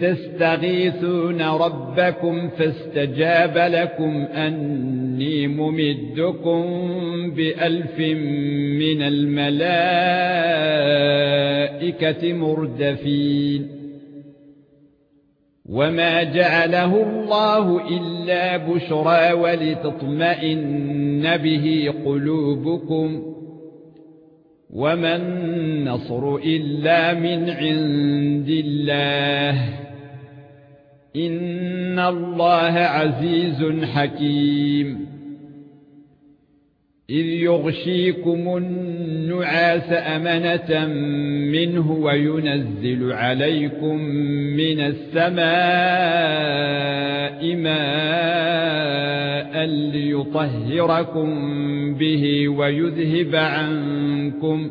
تستغيثون ربكم فاستجاب لكم أني ممدكم بألف من الملائكة مردفين. وما جعله الله إلا بشرى ولتطمئن به قلوبكم. وما النصر إلا من عند الله. ان الله عزيز حكيم اذ يغشيكم النعاس امنه منه وينزل عليكم من السماء ماء ليطهركم به ويذهب عنكم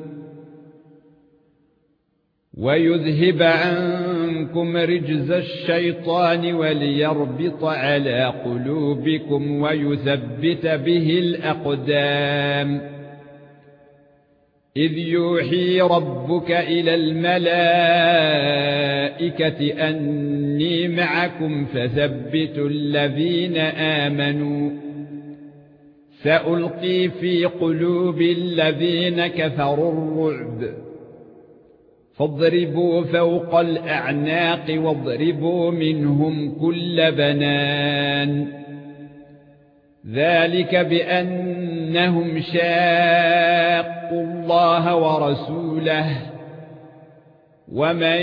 ويذهب عنكم رجز الشيطان وليربط على قلوبكم ويثبت به الأقدام. إذ يوحي ربك إلى الملائكة أني معكم فثبتوا الذين آمنوا. سألقي في قلوب الذين كفروا الرعب. فاضربوا فوق الأعناق واضربوا منهم كل بنان. ذلك بأنهم شاقوا الله ورسوله. ومن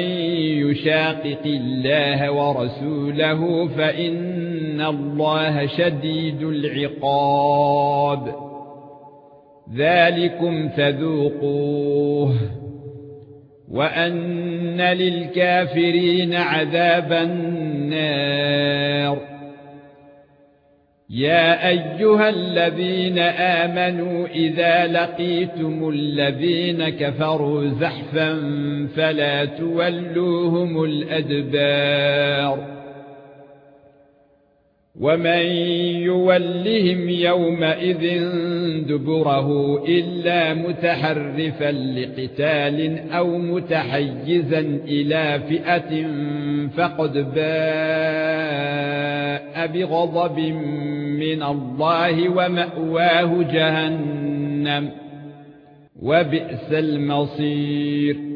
يشاقق الله ورسوله فإن الله شديد العقاب. ذلكم فذوقوه. وان للكافرين عذاب النار يا ايها الذين امنوا اذا لقيتم الذين كفروا زحفا فلا تولوهم الادبار ومن يولهم يومئذ دبره الا متحرفا لقتال أو متحيزا إلى فئه فقد باء بغضب من الله ومأواه جهنم وبئس المصير